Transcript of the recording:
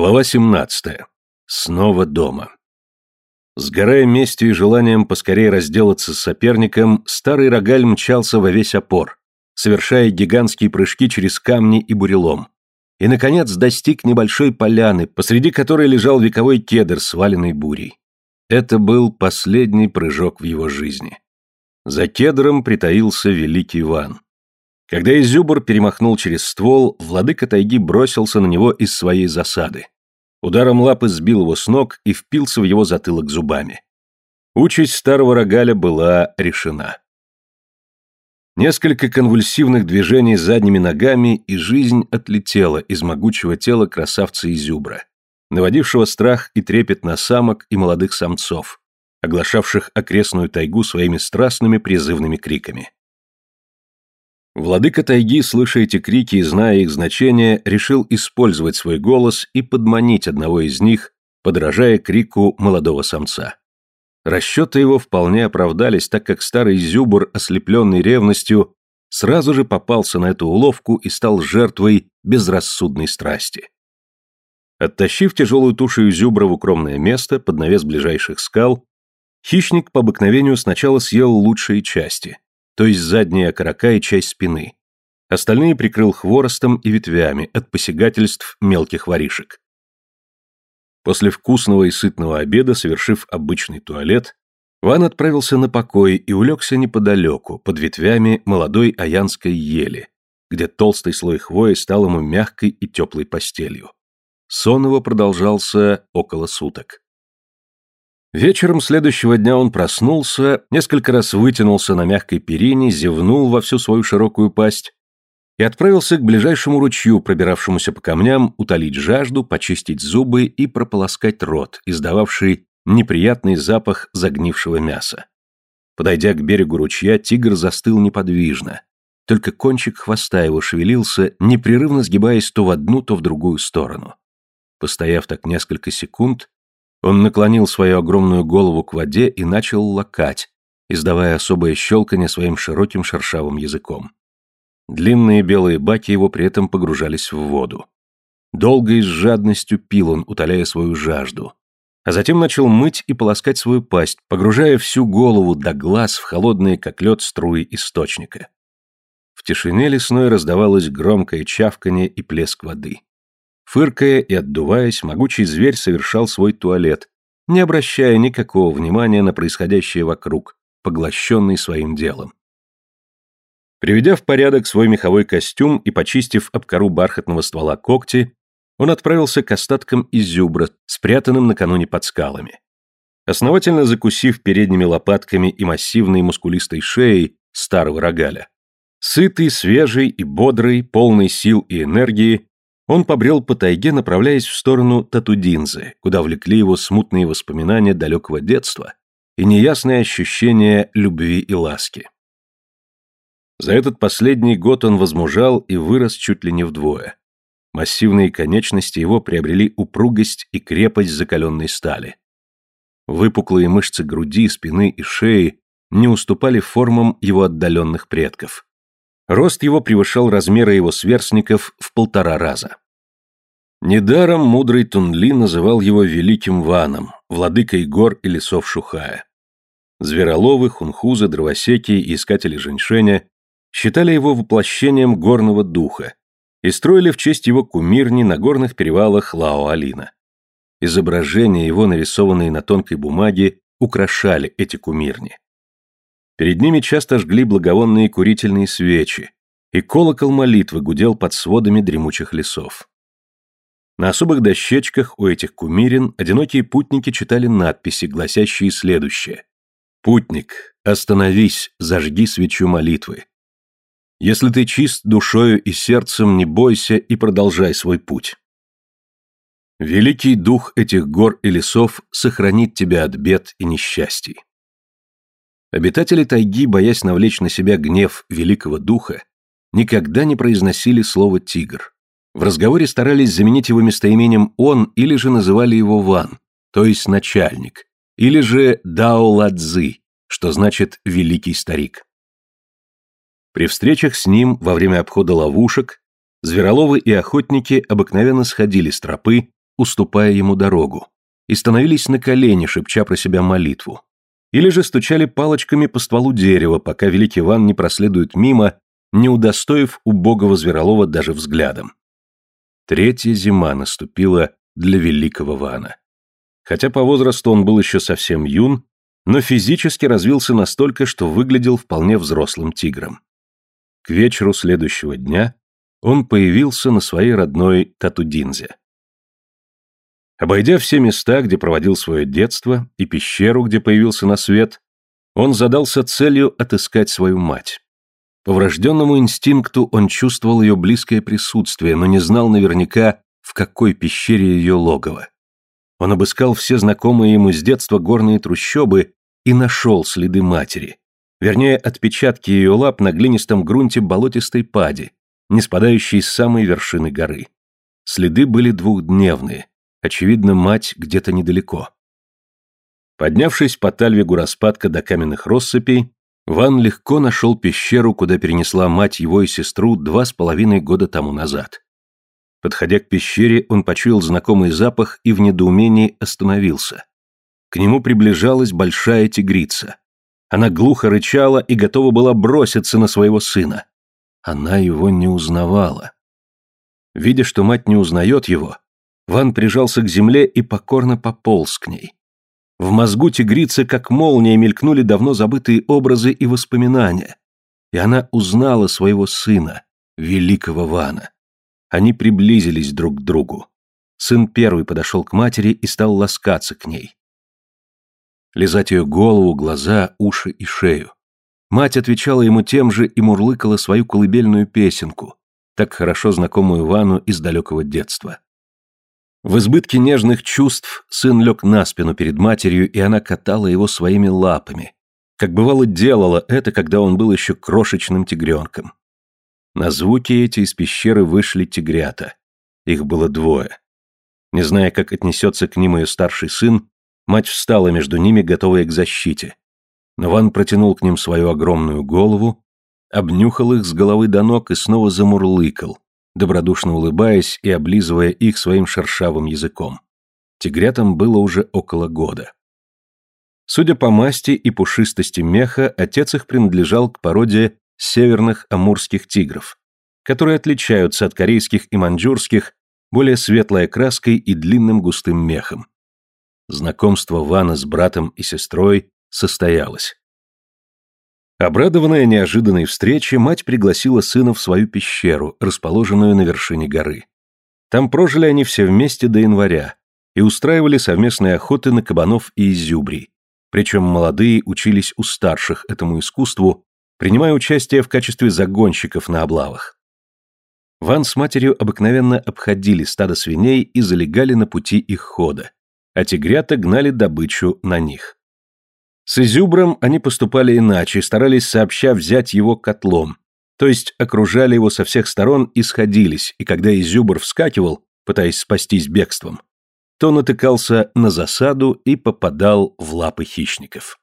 Глава 17. Снова дома. Сгорая местью и желанием поскорее разделаться с соперником, старый рогаль мчался во весь опор, совершая гигантские прыжки через камни и бурелом. И, наконец, достиг небольшой поляны, посреди которой лежал вековой кедр, сваленный бурей. Это был последний прыжок в его жизни. За кедром притаился великий Ван. Когда Изюбр перемахнул через ствол, владыка тайги бросился на него из своей засады. Ударом лапы сбил его с ног и впился в его затылок зубами. Участь старого рогаля была решена. Несколько конвульсивных движений задними ногами, и жизнь отлетела из могучего тела красавца Изюбра, наводившего страх и трепет на самок и молодых самцов, оглашавших окрестную тайгу своими страстными призывными криками. Владыка тайги, слыша эти крики и зная их значение, решил использовать свой голос и подманить одного из них, подражая крику молодого самца. Расчеты его вполне оправдались, так как старый зюбр, ослепленный ревностью, сразу же попался на эту уловку и стал жертвой безрассудной страсти. Оттащив тяжелую тушу зюбра в укромное место, под навес ближайших скал, хищник по обыкновению сначала съел лучшие части – то есть задняя окрока и часть спины. Остальные прикрыл хворостом и ветвями от посягательств мелких воришек. После вкусного и сытного обеда, совершив обычный туалет, Ван отправился на покой и улегся неподалеку, под ветвями молодой аянской ели, где толстый слой хвои стал ему мягкой и теплой постелью. Сон его продолжался около суток. Вечером следующего дня он проснулся, несколько раз вытянулся на мягкой перине, зевнул во всю свою широкую пасть и отправился к ближайшему ручью, пробиравшемуся по камням, утолить жажду, почистить зубы и прополоскать рот, издававший неприятный запах загнившего мяса. Подойдя к берегу ручья, тигр застыл неподвижно. Только кончик хвоста его шевелился, непрерывно сгибаясь то в одну, то в другую сторону. Постояв так несколько секунд, он наклонил свою огромную голову к воде и начал лакать, издавая особое щелканье своим широким шершавым языком. Длинные белые баки его при этом погружались в воду. Долго и с жадностью пил он, утоляя свою жажду. А затем начал мыть и полоскать свою пасть, погружая всю голову до глаз в холодные, как лед, струи источника. В тишине лесной раздавалось громкое чавканье и плеск воды. Фыркая и отдуваясь, могучий зверь совершал свой туалет, не обращая никакого внимания на происходящее вокруг, поглощенный своим делом. Приведя в порядок свой меховой костюм и почистив об кору бархатного ствола когти, он отправился к остаткам изюбра, спрятанным накануне под скалами. Основательно закусив передними лопатками и массивной мускулистой шеей старого рогаля, сытый, свежий и бодрый, полный сил и энергии, он побрел по тайге, направляясь в сторону Татудинзы, куда влекли его смутные воспоминания далекого детства и неясное ощущение любви и ласки. За этот последний год он возмужал и вырос чуть ли не вдвое. Массивные конечности его приобрели упругость и крепость закаленной стали. Выпуклые мышцы груди, спины и шеи не уступали формам его отдаленных предков. Рост его превышал размеры его сверстников в полтора раза. Недаром мудрый Тунли называл его Великим Ваном, владыкой гор и лесов Шухая. Звероловы, хунхузы, дровосеки и искатели женьшеня считали его воплощением горного духа и строили в честь его кумирни на горных перевалах Лао-Алина. Изображения его, нарисованные на тонкой бумаге, украшали эти кумирни. Перед ними часто жгли благовонные курительные свечи, и колокол молитвы гудел под сводами дремучих лесов. На особых дощечках у этих кумирин одинокие путники читали надписи, гласящие следующее. «Путник, остановись, зажги свечу молитвы. Если ты чист душою и сердцем, не бойся и продолжай свой путь. Великий дух этих гор и лесов сохранит тебя от бед и несчастий. Обитатели тайги, боясь навлечь на себя гнев великого духа, никогда не произносили слово «тигр». В разговоре старались заменить его местоимением «он» или же называли его «ван», то есть «начальник», или же «дао ладзы», что значит «великий старик». При встречах с ним во время обхода ловушек звероловы и охотники обыкновенно сходили с тропы, уступая ему дорогу, и становились на колени, шепча про себя молитву – или же стучали палочками по стволу дерева, пока Великий Иван не проследует мимо, не удостоив убогого зверолова даже взглядом. Третья зима наступила для Великого Ивана. Хотя по возрасту он был еще совсем юн, но физически развился настолько, что выглядел вполне взрослым тигром. К вечеру следующего дня он появился на своей родной Татудинзе. Обойдя все места, где проводил свое детство, и пещеру, где появился на свет, он задался целью отыскать свою мать. По врожденному инстинкту он чувствовал ее близкое присутствие, но не знал наверняка, в какой пещере ее логово. Он обыскал все знакомые ему с детства горные трущобы и нашел следы матери. Вернее, отпечатки ее лап на глинистом грунте болотистой пади, не спадающей с самой вершины горы. Следы были двухдневные, Очевидно, мать где-то недалеко. Поднявшись по тальве распадка до каменных россыпей, Ван легко нашел пещеру, куда перенесла мать его и сестру два с половиной года тому назад. Подходя к пещере, он почуял знакомый запах и в недоумении остановился. К нему приближалась большая тигрица. Она глухо рычала и готова была броситься на своего сына. Она его не узнавала. Видя, что мать не узнает его, Ван прижался к земле и покорно пополз к ней. В мозгу тигрицы, как молния, мелькнули давно забытые образы и воспоминания. И она узнала своего сына, великого Вана. Они приблизились друг к другу. Сын первый подошел к матери и стал ласкаться к ней. Лизать ее голову, глаза, уши и шею. Мать отвечала ему тем же и мурлыкала свою колыбельную песенку, так хорошо знакомую Вану из далекого детства. В избытке нежных чувств сын лег на спину перед матерью, и она катала его своими лапами, как бывало делала это, когда он был еще крошечным тигренком. На звуки эти из пещеры вышли тигрята. Их было двое. Не зная, как отнесется к ним ее старший сын, мать встала между ними, готовая к защите. Но Ван протянул к ним свою огромную голову, обнюхал их с головы до ног и снова замурлыкал, добродушно улыбаясь и облизывая их своим шершавым языком. Тигрятам было уже около года. Судя по масти и пушистости меха, отец их принадлежал к породе северных амурских тигров, которые отличаются от корейских и маньчжурских более светлой окраской и длинным густым мехом. Знакомство Вана с братом и сестрой состоялось. Обрадованная неожиданной встрече, мать пригласила сына в свою пещеру, расположенную на вершине горы. Там прожили они все вместе до января и устраивали совместные охоты на кабанов и изюбрий. Причем молодые учились у старших этому искусству, принимая участие в качестве загонщиков на облавах. Ван с матерью обыкновенно обходили стадо свиней и залегали на пути их хода, а тигрята гнали добычу на них. С Изюбром они поступали иначе, старались сообща взять его котлом, то есть окружали его со всех сторон и сходились, и когда Изюбр вскакивал, пытаясь спастись бегством, то натыкался на засаду и попадал в лапы хищников.